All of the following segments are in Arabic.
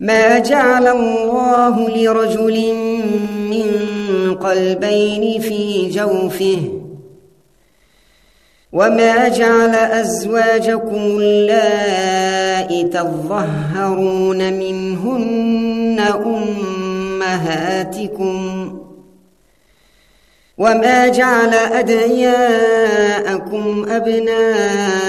ما جعل الله لرجل من قلبين في جوفه. وما جعل أزواجكم اللائي تظهرون منهن أمهاتكم. وما جعل أدعياءكم أبناءكم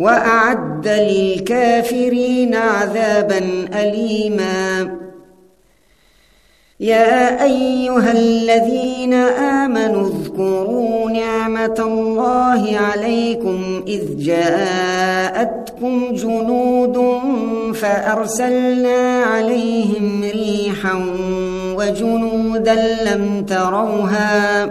وأعد للكافرين عذابا أليما. يا أيها الذين آمنوا اذكروا نعمة الله عليكم إذ جاءتكم جنود فأرسلنا عليهم ريحا وجنودا لم تروها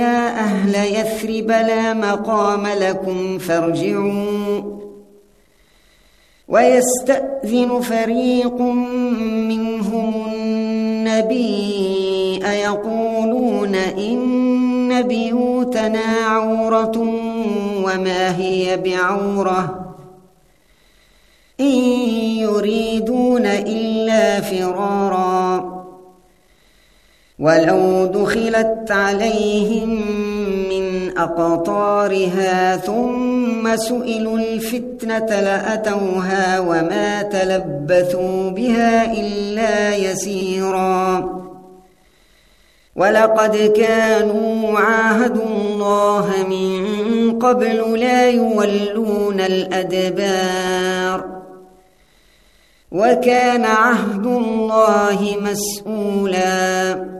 يا أهل يثرب لا مقام لكم فارجعوا. ويستأذن فريق منهم النبي أيقولون إن بيوتنا عورة وما هي بعورة. إن يريدون إلا فرارا. ولو دخلت عليهم من أقطارها ثم سئلوا الفتنة لأتوها وما تلبثوا بها إلا يسيرا. ولقد كانوا عاهدوا الله من قبل لا يولون الأدبار. وكان عهد الله مسؤولا.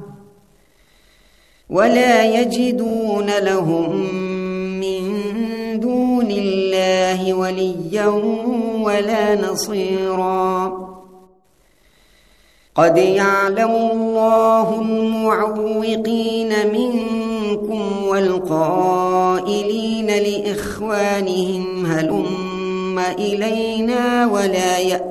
ولا يجدون لهم من دون الله وليا ولا نصيرا. قد يعلم الله المعوقين منكم والقائلين لإخوانهم هلم إلينا ولا يأتون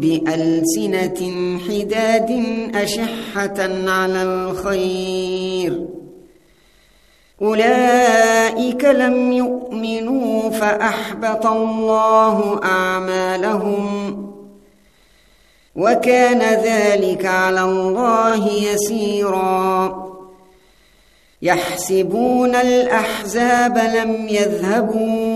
بألسنة حداد أشحة على الخير. أولئك لم يؤمنوا فأحبط الله أعمالهم. وكان ذلك على الله يسيرا. يحسبون الأحزاب لم يذهبوا.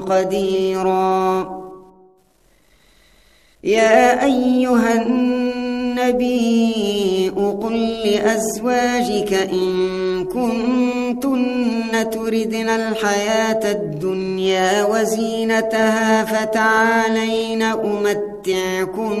قديرا. يا أيها النبي قل لأزواجك إن كنتن تردن الحياة الدنيا وزينتها فتعالين أمتعكن.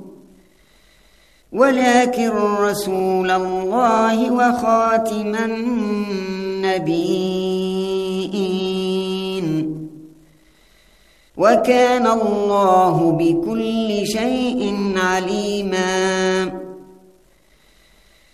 ولكن رسول الله وخاتم النبيين. وكان الله بكل شيء عليماً.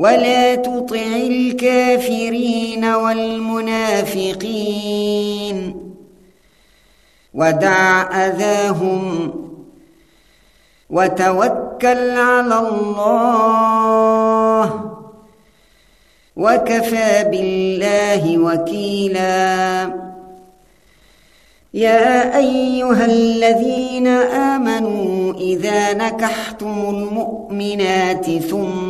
ولا تطع الكافرين والمنافقين. ودع أذاهم وتوكل على الله. وكفى بالله وكيلا. يا أيها الذين آمنوا إذا نكحتم المؤمنات ثم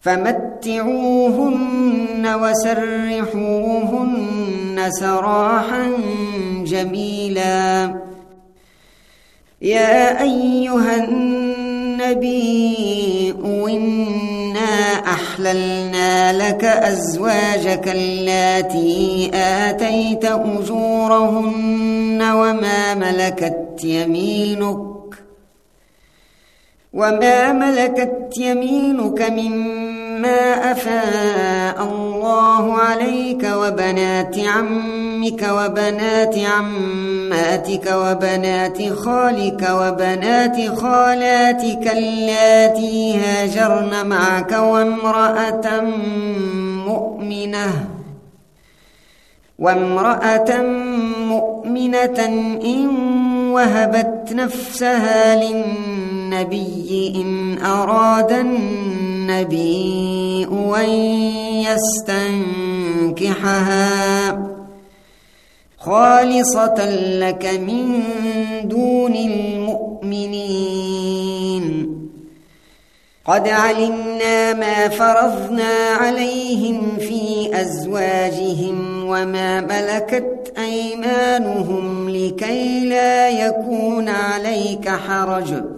فمتعوهن وسرحوهن سراحا جميلا. يا أيها النبي إنا أحللنا لك أزواجك اللاتي آتيت أجورهن وما ملكت يمينك وما ملكت يمينك مما أفاء الله عليك وبنات عمك وبنات عماتك وبنات خالك وبنات خالاتك اللاتي هاجرن معك وامرأة مؤمنة وامرأة مؤمنة إن وهبت نفسها للنبي إن أراد النبي أن يستنكحها خالصة لك من دون المؤمنين. قد علمنا ما فرضنا عليهم في أزواجهم وما ملكت أيمانهم لكي لا يكون عليك حرج.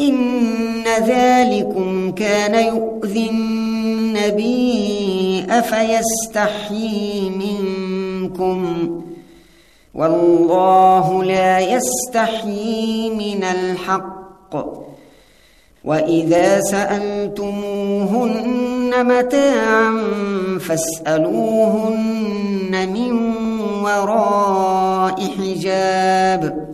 إن ذلكم كان يؤذي النبي أفيستحيي منكم والله لا يستحيي من الحق وإذا سألتموهن متاعا فاسألوهن من وراء حجاب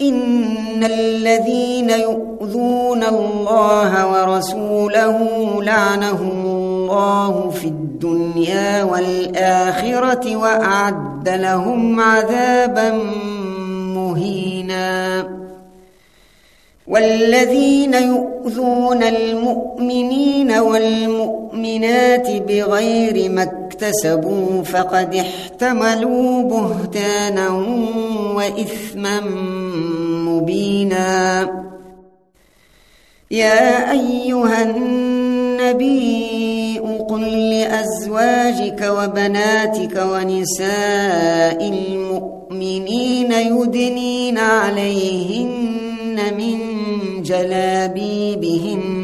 إن الذين يؤذون الله ورسوله لعنهم الله في الدنيا والآخرة وأعد لهم عذابا مهيناً. والذين يؤذون المؤمنين والمؤمنات بغير ما اكتسبوا فقد احتملوا بهتانا وإثما مبينا. يا أيها النبي قل لأزواجك وبناتك ونساء المؤمنين يدنين عليهن من جلابيبهم